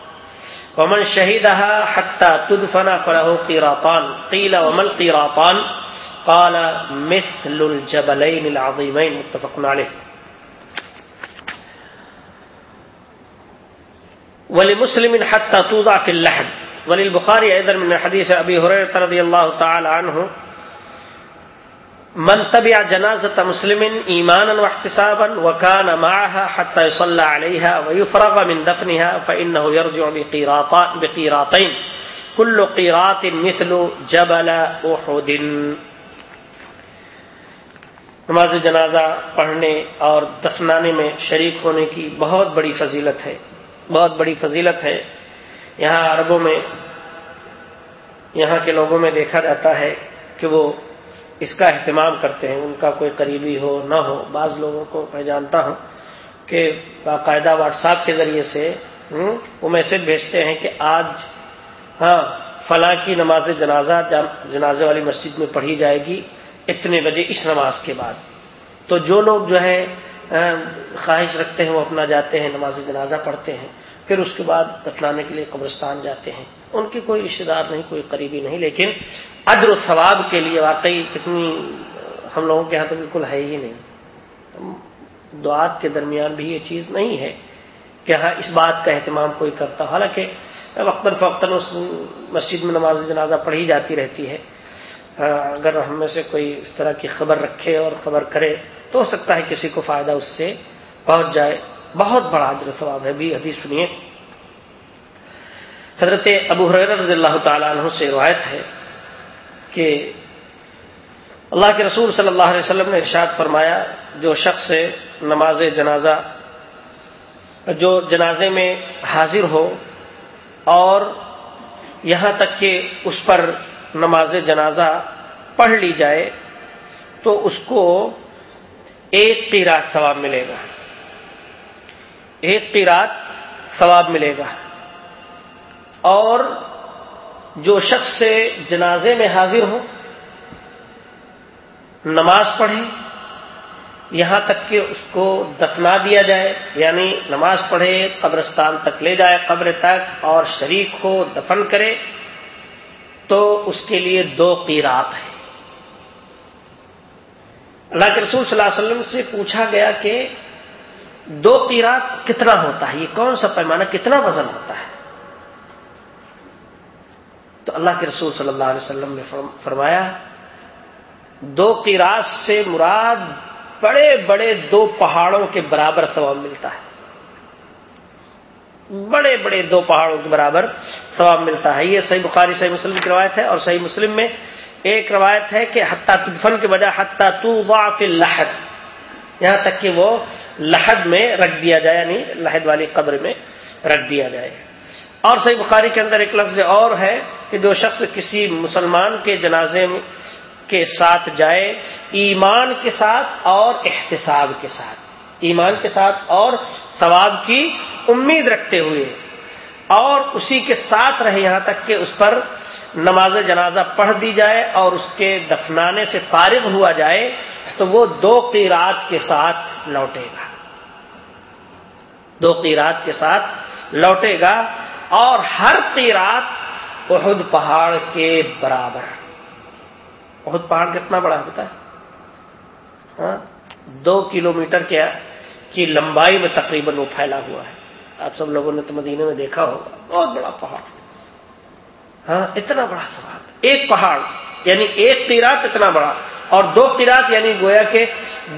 ومن شهدها حتى تدفن فله قيراطان قيل وما القيراطان قال مثل الجبلين العظيمين متفق عليه. ولمسلم حتى توضع في اللحد وللبخاري أيضا من حديث أبي هريرة رضي الله تعالى عنه، من تبع جنازة مسلم إيمانا واحتسابا وكان معها حتى يصلى عليها ويفرغ من دفنها فإنه يرجع بقيراطين. كل قيراط مثل جبل أحد. نماز جنازہ پڑھنے اور دفنانے میں شریک ہونے کی بہت بڑی فضیلت ہے، بہت بڑی فضیلت ہے۔ یہاں عربوں میں، یہاں کے لوگوں میں دیکھا جاتا ہے کہ وہ اس کا اہتمام کرتے ہیں۔ ان کا کوئی قریبی ہو نہ ہو، بعض لوگوں کو میں جانتا ہوں کہ باقاعدہ واٹس ایپ کے ذریعے سے وہ میسج بھیجتے ہیں کہ آج ہاں فلاں کی نماز جنازہ، جنازے والی مسجد میں پڑھی جائے گی۔ اتنے بجے اس نماز کے بعد۔ تو جو لوگ جو ہے خواہش رکھتے ہیں، وہ اپنا جاتے ہیں، نماز جنازہ پڑھتے ہیں۔ پھر اس کے بعد دفنانے کے لیے قبرستان جاتے ہیں۔ ان کی کوئی رشتے دار نہیں، کوئی قریبی نہیں، لیکن ادر و ثواب کے لیے واقعی کتنی، ہم لوگوں کے یہاں تو بالکل ہے ہی نہیں۔ دعات کے درمیان بھی یہ چیز نہیں ہے کہ ہاں اس بات کا اہتمام کوئی کرتا۔ حالانکہ وقتاً فوقتاً اس مسجد میں نماز جنازہ پڑھی جاتی رہتی ہے۔ اگر ہم میں سے کوئی اس طرح کی خبر رکھے اور خبر کرے تو ہو سکتا ہے کسی کو فائدہ اس سے پہنچ جائے۔ بہت بڑا حضر ثواب ہے، بھی حدیث سنیے۔ حضرت ابو حریر رضی اللہ تعالیٰ عنہ سے روایت ہے کہ اللہ کے رسول صلی اللہ علیہ وسلم نے ارشاد فرمایا، جو شخص نماز جنازہ، جو جنازے میں حاضر ہو اور یہاں تک کہ اس پر نماز جنازہ پڑھ لی جائے تو اس کو ایک قیرات ثواب ملے گا۔ ایک قیرات ثواب ملے گا۔ اور جو شخص سے جنازے میں حاضر ہو، نماز پڑھے، یہاں تک کہ اس کو دفنا دیا جائے یعنی نماز پڑھے، قبرستان تک لے جائے، قبر تک اور شریک ہو، دفن کرے تو اس کے لیے دو قیرات ہیں۔ اللہ کے رسول صلی اللہ علیہ وسلم سے پوچھا گیا کہ دو قیرات کتنا ہوتا ہے؟ یہ کون سا پیمانہ کتنا وزن ہوتا ہے؟ تو اللہ کے رسول صلی اللہ علیہ وسلم نے فرمایا، دو قیراس سے مراد بڑے بڑے دو پہاڑوں کے برابر ثواب ملتا ہے۔ بڑے بڑے دو پہاڑوں کے برابر ثواب ملتا ہے۔ یہ صحیح بخاری، صحیح مسلم کی روایت ہے اور صحیح مسلم میں ایک روایت ہے کہ حتیٰ تدفن کے بجائے حتیٰ تو واف لحد یہاں تک کہ وہ لحد میں رکھ دیا جائے یعنی لحد والی قبر میں رکھ دیا جائے۔ اور صحیح بخاری کے اندر ایک لفظ اور ہے کہ جو شخص کسی مسلمان کے جنازے کے ساتھ جائے، ایمان کے ساتھ اور احتساب کے ساتھ۔ ایمان کے ساتھ اور ثواب کی امید رکھتے ہوئے اور اسی کے ساتھ رہے یہاں تک کہ اس پر نماز جنازہ پڑھ دی جائے اور اس کے دفنانے سے فارغ ہوا جائے تو وہ دو قیرات کے ساتھ لوٹے گا دو قیرات کے ساتھ لوٹے گا اور ہر قیرات احد پہاڑ کے برابر احد پہاڑ کتنا بڑا ہوتا ہے ہاں؟ دو کلو میٹر کی لمبائی میں تقریباً وہ پھیلا ہوا ہے۔ آپ سب لوگوں نے تو مدینے میں دیکھا ہوگا۔ بہت بڑا پہاڑ۔ ہاں اتنا بڑا سوال۔ ایک پہاڑ یعنی ایک تیرات اتنا بڑا۔ اور دو قرات یعنی گویا کے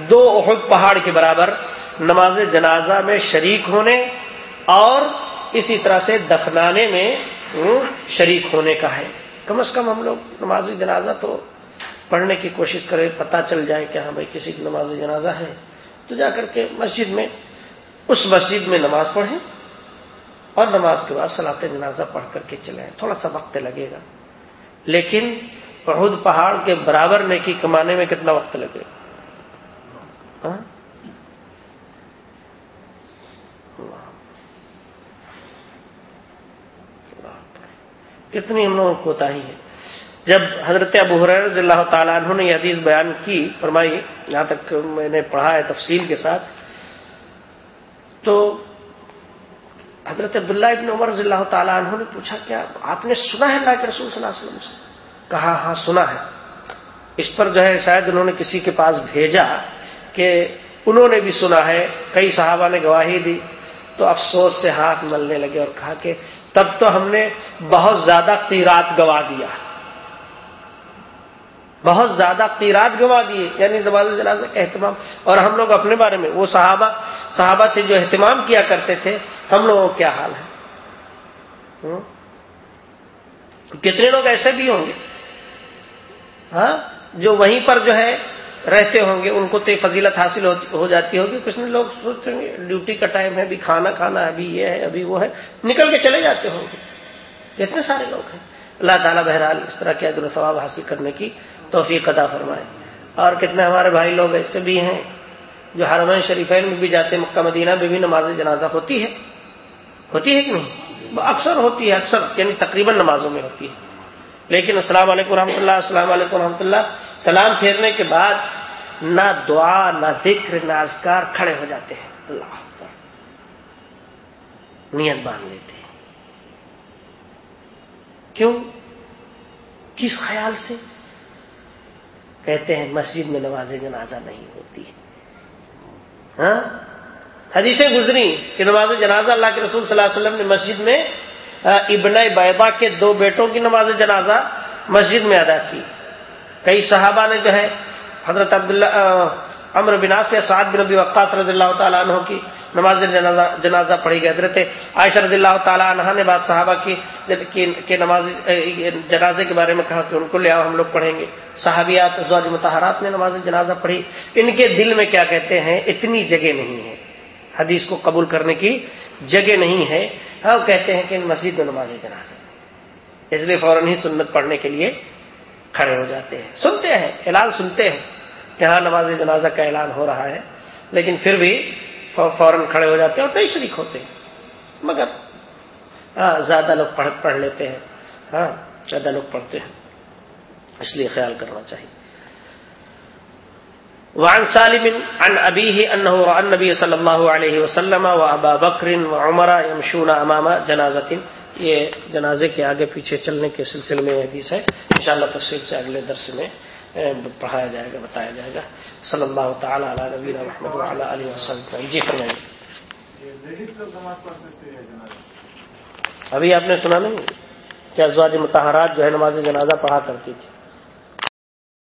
دو احد پہاڑ کے برابر نماز جنازہ میں شریک ہونے اور اسی طرح سے دفنانے میں شریک ہونے کا ہے۔ کم از کم ہم لوگ نماز جنازہ تو پڑھنے کی کوشش کریں، پتہ چل جائے کہ ہاں بھائی، کسی کی نماز جنازہ ہے۔ تو جا کر کے مسجد میں، اس مسجد میں نماز پڑھیں اور نماز کے بعد سلاط جنازہ پڑھ کر کے چلیں۔ تھوڑا سا وقت لگے گا۔ لیکن بہت پہاڑ کے برابر نیکی کمانے میں کتنا وقت لگے؟ ہاں؟ گا کتنی ہم لوگوں کو ہوتا ہی ہے۔ جب حضرت ابو حریر رضی اللہ تعالیٰ عنہ نے یہ حدیث بیان کی، فرمائی، یہاں تک میں نے پڑھا ہے تفصیل کے ساتھ، تو حضرت عبداللہ ابن عمر رضی اللہ تعالیٰ عنہ نے پوچھا، کیا آپ نے سنا ہے اللہ کے رسول صلی اللہ علیہ وسلم سے؟ کہا ہاں سنا ہے۔ اس پر جو ہے شاید انہوں نے کسی کے پاس بھیجا کہ انہوں نے بھی سنا ہے، کئی صحابہ نے گواہی دی۔ تو افسوس سے ہاتھ ملنے لگے اور کہا کہ تب تو ہم نے بہت زیادہ قیرات گوا دیا۔ بہت زیادہ قیرات گوا دیے یعنی نماز جنازہ کا اہتمام۔ اور ہم لوگ اپنے بارے میں، وہ صحابہ صحابہ تھے جو اہتمام کیا کرتے تھے، ہم لوگوں کیا حال ہے؟ کتنے لوگ ایسے بھی ہوں گے؟ ہاں؟ جو وہیں پر جو ہے، رہتے ہوں گے، ان کو تو فضیلت حاصل ہو جاتی ہوگی۔ کچھ لوگ سوچتے ہوں گے، ڈیوٹی کا ٹائم ہے، ابھی کھانا کھانا ہے ابھی یہ ہے، ابھی وہ ہے۔ نکل کے چلے جاتے ہوں گے۔ کتنے سارے لوگ ہیں۔ اللہ تعالیٰ بہرحال اس طرح کے عدل ثواب حاصل کرنے کی توفیق عطا فرمائے۔ اور کتنے ہمارے بھائی لوگ ایسے بھی ہیں، جو حرمین شریفین میں بھی جاتے مکہ، مدینہ میں بھی نماز جنازہ ہوتی ہے۔ ہوتی ہے کہ نہیں؟ اکثر ہوتی ہے، اکثر یعنی تقریباً نمازوں میں ہوتی ہے۔ لیکن السلام علیکم رحمۃ اللہ، السلام علیکم رحمۃ اللہ، سلام پھیرنے کے بعد نہ دعا، نہ ذکر، نہ ازکار کھڑے ہو جاتے ہیں۔ اللہ پر نیت باندھ لیتے ہیں۔ کیوں؟ کس خیال سے؟ کہتے ہیں مسجد میں نماز جنازہ نہیں ہوتی۔ ہاں؟ حدیثیں گزری کہ نماز جنازہ اللہ کے رسول صلی اللہ علیہ وسلم نے مسجد میں ابن بیبا کے دو بیٹوں کی نماز جنازہ مسجد میں ادا کی۔ کئی صحابہ نے جو ہے، حضرت عبداللہ امر بناس یا سعد بن نبی وقاص رضی اللہ تعالیٰ عنہ کی نماز جنازہ پڑھی گئی۔ حضرت عائشہ رضی اللہ تعالیٰ عنہ نے بعض صحابہ کی کہ نماز جنازے کے بارے میں کہا کہ ان کو لے آؤ، ہم لوگ پڑھیں گے۔ صحابیات، زوج متحرات نے نماز جنازہ پڑھی۔ ان کے دل میں کیا کہتے ہیں؟ اتنی جگہ نہیں ہے۔ حدیث کو قبول کرنے کی جگہ نہیں ہے۔ ہاں کہتے ہیں کہ مسجد میں نماز جنازہ۔ اس لیے فوراً ہی سنت پڑھنے کے لیے کھڑے ہو جاتے ہیں۔ سنتے ہیں، اعلان سنتے ہیں کہ ہاں نماز جنازہ کا اعلان ہو رہا ہے۔ لیکن پھر بھی فوراً کھڑے ہو جاتے ہیں اور نہیں شریک ہوتے ہیں۔ مگر ہاں زیادہ لوگ پڑھ پڑھ لیتے ہیں۔ ہاں زیادہ لوگ پڑھتے ہیں۔ اس لیے خیال کرنا چاہیے۔ وعن سالم عن أبيه أنه عن النبي صلى الله عليه وسلم وأبا بكر وعمر يمشون أمام جنازة یہ جنازے کے آگے پیچھے چلنے کے سلسلے میں حدیث ہے۔ انشاءاللہ تفصیل سے اگلے درس میں پڑھایا جائے گا، بتایا جائے گا۔ صلی اللہ تعالیٰ علی نبی رحمۃ اللہ علیہ وسلم جی فرمائیے۔ ابھی آپ نے سنا نہیں؟ کیا ازواج متحرات جو ہے نماز جنازہ پڑھا کرتی تھی؟